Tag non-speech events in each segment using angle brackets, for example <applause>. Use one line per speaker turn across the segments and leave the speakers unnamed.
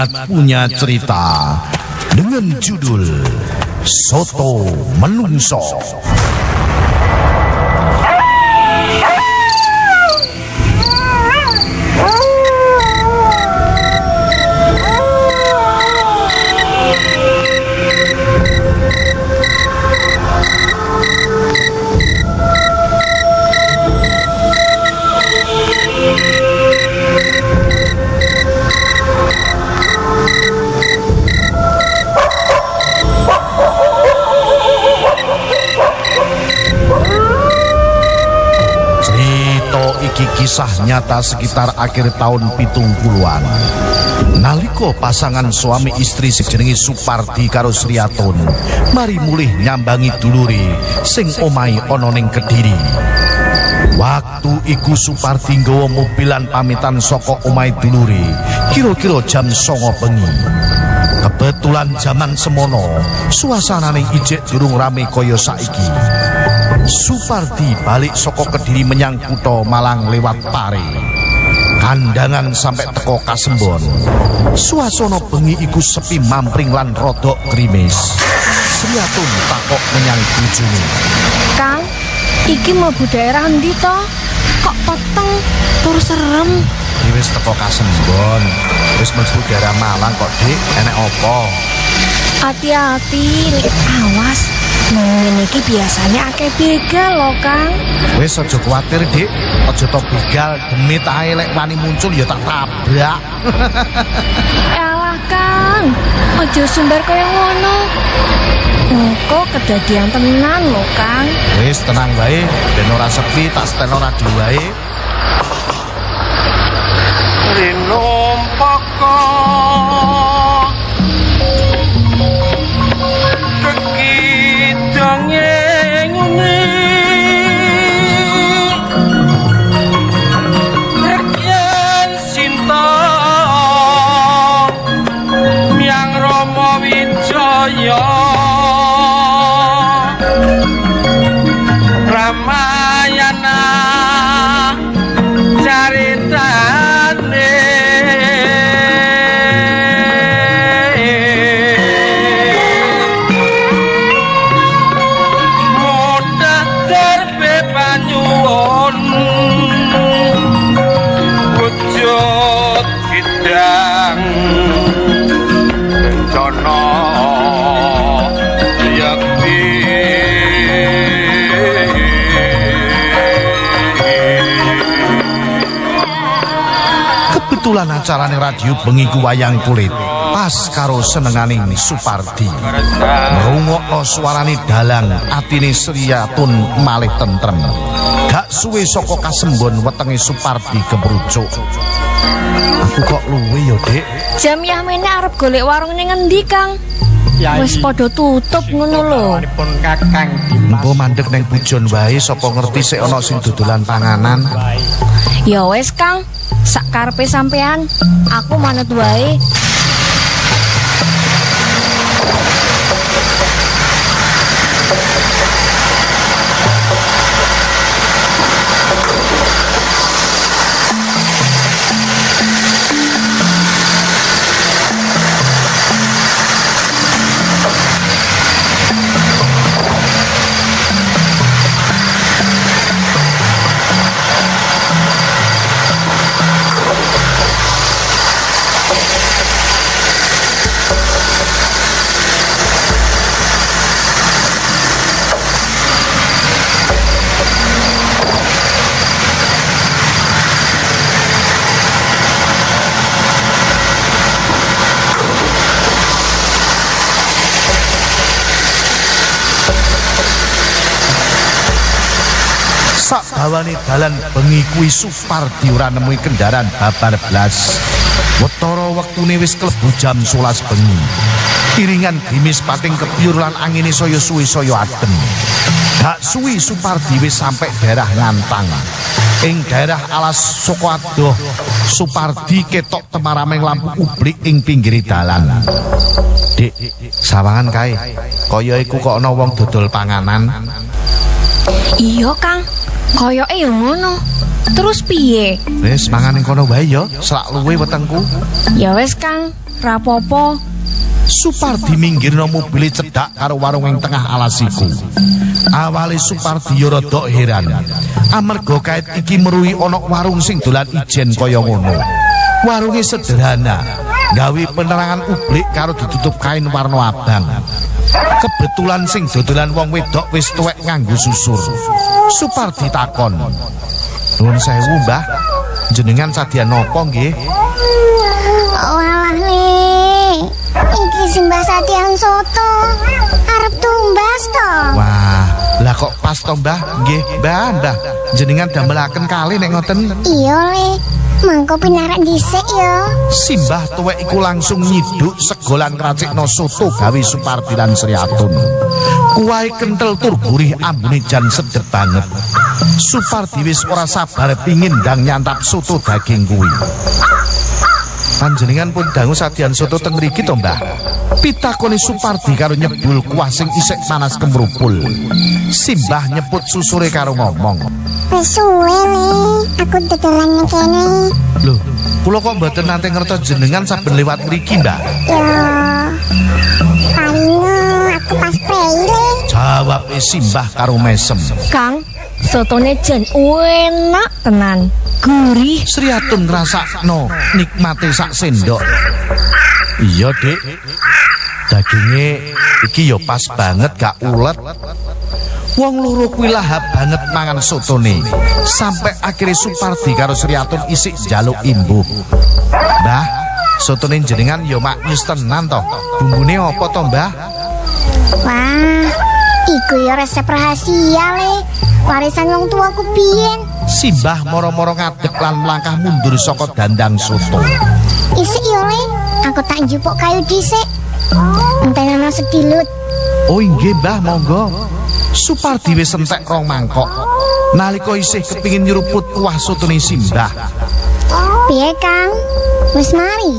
tim Jimat punya cerita dengan judul Soto Menungso. Kisah nyata sekitar akhir tahun pitung puluhan. Naliko pasangan suami istri sejenengi Supardi karo Sriatun mari mulih nyambangi dulure sing ana ning Kediri. Waktu iku Supardi nggawa mobilan pamitan saka omahe dulure kira-kira jam 09.00 bengi. Kebetulan zaman semono, suasanane ijek durung rame kaya saiki. Supardi balik saka Kediri menyang kutha Malang lewat Pare. Kandangan sampai teko Kasembon. Suasana bengi iku sepi mampring lan rodok krimis. Sriatun takok menyang bojone.
Kang, iki mlebu daerah endi to? Kok peteng tur serem?
Iki wis teko Kasembon. Wis mlebu daerah Malang kok, Dik. Enek apa?
Hati-hati, awas. Nang ngene iki biasanya akeh begal loh, Kang.
Wis aja kuwatir, Dik. Aja to begal demit ae lek wani muncul ya tak tabrak.
Alah, Kang. Aja sumber kaya ngono. Engko kedadian tenan loh, Kang.
Wis tenang wae, ben ora sepi tak setel radio wae.
Rinumpaka
Kebetulan acarane radio bengi ku wayang kulit. Pas karo senenganing Supardi. Ngrungokno suarane dalang, atine Sriyatun malih tentrem. Gak suwe saka kasembon wetenge Supardi kebrucuk. Aku kok luwe ya, Dik?
Jam yamene arep golek warung ning endi, Kang? Wis padha tutup ngono lho.
Mbok mandek neng pujon wae sapa ngerti sik ana sing dodolan panganan.
Ya wis, Kang. Sak karepe sampean, aku manut wae.
Sak bawane dalan bengi kuwi Supardi ora nemui kendaraan babar blas. Wetara wektune wis klebu jam 11 bengi. Iringan grimis pating kebyur lan angine saya suwi saya adem. Gak suwi Supardi wis sampe daerah Ngantang. Ing daerah alas Soko Adoh, Supardi ketok temarameng lampu ublik ing pinggir dalan. Dik, sawangan kae. Kaya iku kok ana wong dodol panganan.
Iya, Kang. Koyoke ya ngono. Terus piye?
Wis mangan ning kono wae ya, selak luwe wetengku.
Ya wis Kang, rapopo.
Supardi minggirno mobil cedak karo warung ing tengah alasiku. Awale Supardi rada heran. Amarga kait iki meruhi ana warung sing dolan ijen kaya ngono. Warunge sederhana, gawe penerangan publik karo ditutup kain warna abang. Kebetulan sing dodolan wong wedok wis tuwek nganggo susur. Supardi takon. Nuwun sewu, Mbah. Jenengan sadyan napa nggih?
Walah iki simbah satian soto, arep tumbas to.
Wah, lah kok pas to, Mbah? Nggih, Mbah, Mbah. Jenengan damelaken kali nek ngoten.
Iya le, mangko pinarak dhisik ya.
Simbah tuwek iku langsung nyiduk segolan racikno soto gawe Supardi lan Sri Atun. Kuwahe kentel tur gurih ambune jan sedep banget. Supardi wis ora sabar pingin ndang nyantap soto daging kuwi. Panjenengan pun dangu sadian soto teng mriki to, Mbah? Pitakoni Supardi karo nyebul kuah sing isek panas kemrupul. Simbah nyeput susure karo ngomong.
Wis suwe le, aku dodolan kene.
Loh, kula kok mboten nate ngertos jenengan saben lewat mriki, Mbak?
Ya, aku pas prei le.
Jawab Simbah karo mesem.
Kang, sotone jen enak tenan. Gurih.
Sri Atun ngrasakno nikmate sak sendok. Iya, Dik. Daginge iki ya pas banget gak ulet. Wong loro kuwi lahap banget mangan sotone. Sampai akhirnya Supardi karo Sri Atun isik jaluk imbuh. Mbah, sotone jenengan ya maknyus tenan to. Bumbune apa to, Mbah?
Wah, iku ya resep rahasia le. Warisan wong tuaku biyen.
Simbah moro-moro ngadeg lan melangkah mundur saka dandang soto.
Isik ya le, aku tak njupuk kayu dhisik. Entenana sedilut.
Oh inggih Mbah, monggo. Supardi wis entek rong mangkok. Nalika isih kepingin nyeruput kuah sotone Simbah.
Piye, Kang? Wis mari.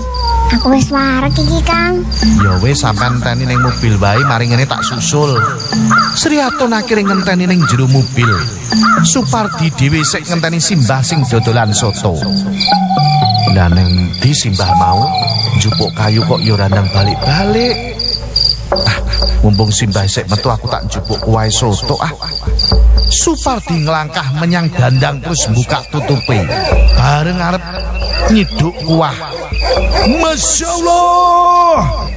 Aku wis warek iki, Kang.
Ya wis sampean teni ning mobil wae mari ngene tak susul. Sri Atun akhire ngenteni ning jero mobil. Supardi dhewe sik ngenteni Simbah sing dodolan soto. Lah ning di Simbah mau njupuk kayu kok ora nang balik-balik. Ah, mumpung Simbah sik metu aku tak njupuk kuah soto ah. Supardi ngelangkah menyang dandang terus buka tutupe. Bareng arep nyiduk kuah. MashaAllah!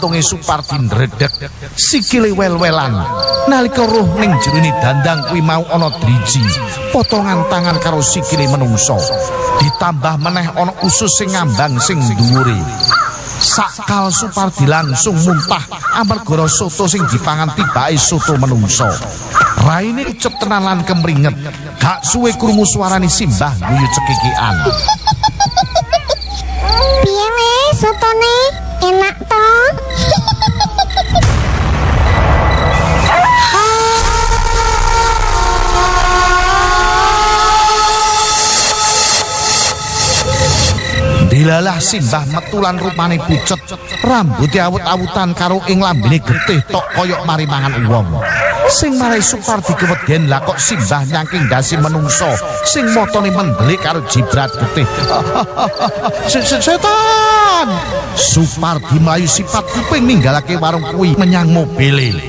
Jantunge Supardi ndredeg sikile wel-welan. Nalika roh ning jerone dandang kuwi mau ana driji potongan tangan karo sikile menungso ditambah meneh ana usus sing ngambang sing dhuwure. Sakal Supardi langsung muntah amarga soto sing dipangan tibake soto menungso raine ucep tenan lan kemringet gak suwe krungu suarane simbah guyu cekikian
Piye le, sotone? Enak to?
Dilalah simbah metulan rupane pucet, rambutnya awut-awutan karo ing lambene getih tok koyok mari mangan wong. Sing marai Supardi keweden lah kok simbah nyangking dasi menungso, sing motone mendelik karo jibrat getih. <laughs> Se- se- Setan! Supardi melayu sifat kuping ninggalake warung kuwi menyang mobile.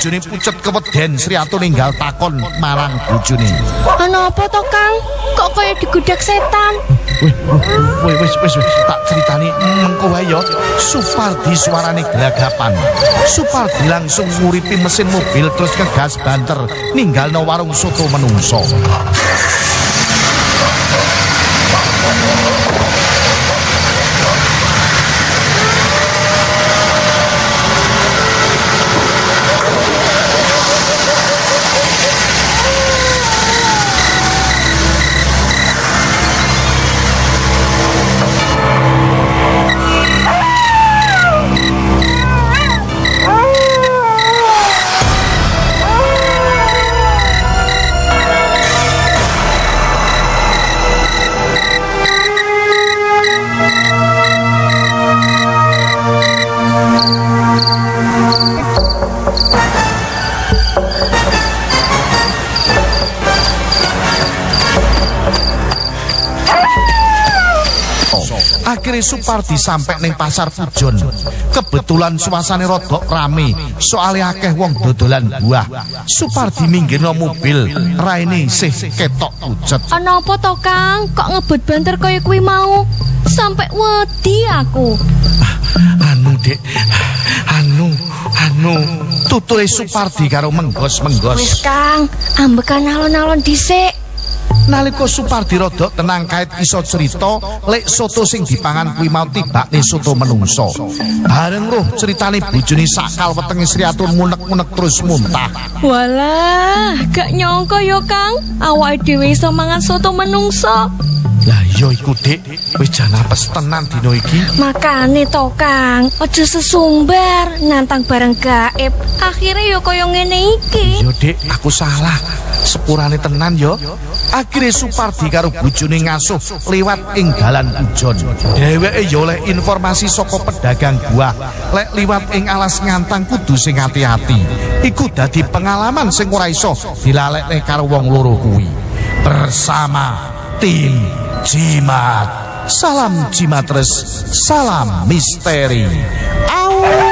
Bojone pucet keweden Sri Atun ninggal takon marang bojone.
Ana apa to, Kang? Kok kaya digudak setan?
Wih, wis wis wis tak critani mengko wae ya. Supardi suarane gelagapan. Supardi langsung nguripi mesin mobil terus ngegas banter ninggalno warung soto menungso. Akhirnya Supardi sampai neng pasar Pujon. Kebetulan suasane rodok rame, soalnya akeh wong dodolan buah. Supardi minggirno mobil, raine sih ketok pucet.
Ana apa to, Kang? Kok ngebut banter kaya kuwi mau? Sampai wedi aku.
Anu dek, anu, anu. Tutule Supardi karo menggos-menggos.
Wis, Kang, ambekan alon-alon dhisik.
Nalika Supardi rodok tenang kait iso cerita lek soto sing dipangan kuwi mau tibakne soto menungso. Bareng roh ceritane bojone sakal wetenge Sri Atun munek-munek terus muntah.
Walah, gak nyangka ya, Kang. Awake dhewe iso mangan soto menungso.
Lah iya iku Dik, wis jan apes tenan dina iki.
Makane to, Kang, aja sesumbar nantang barang gaib. Akhirnya ya kaya ngene iki.
Yo Dik, aku salah. Sepurane tenan yo. Akhire Supardi karo bojone ngasuh liwat ing dalan ujon. Dheweke yo oleh informasi saka pedagang buah. Lek liwat ing alas ngantang kudu sing ati-ati. Iku dadi pengalaman sing ora iso dilalekne karo wong loro kuwi. Bersama tim Jimat. Salam Jimatres, salam misteri. Au.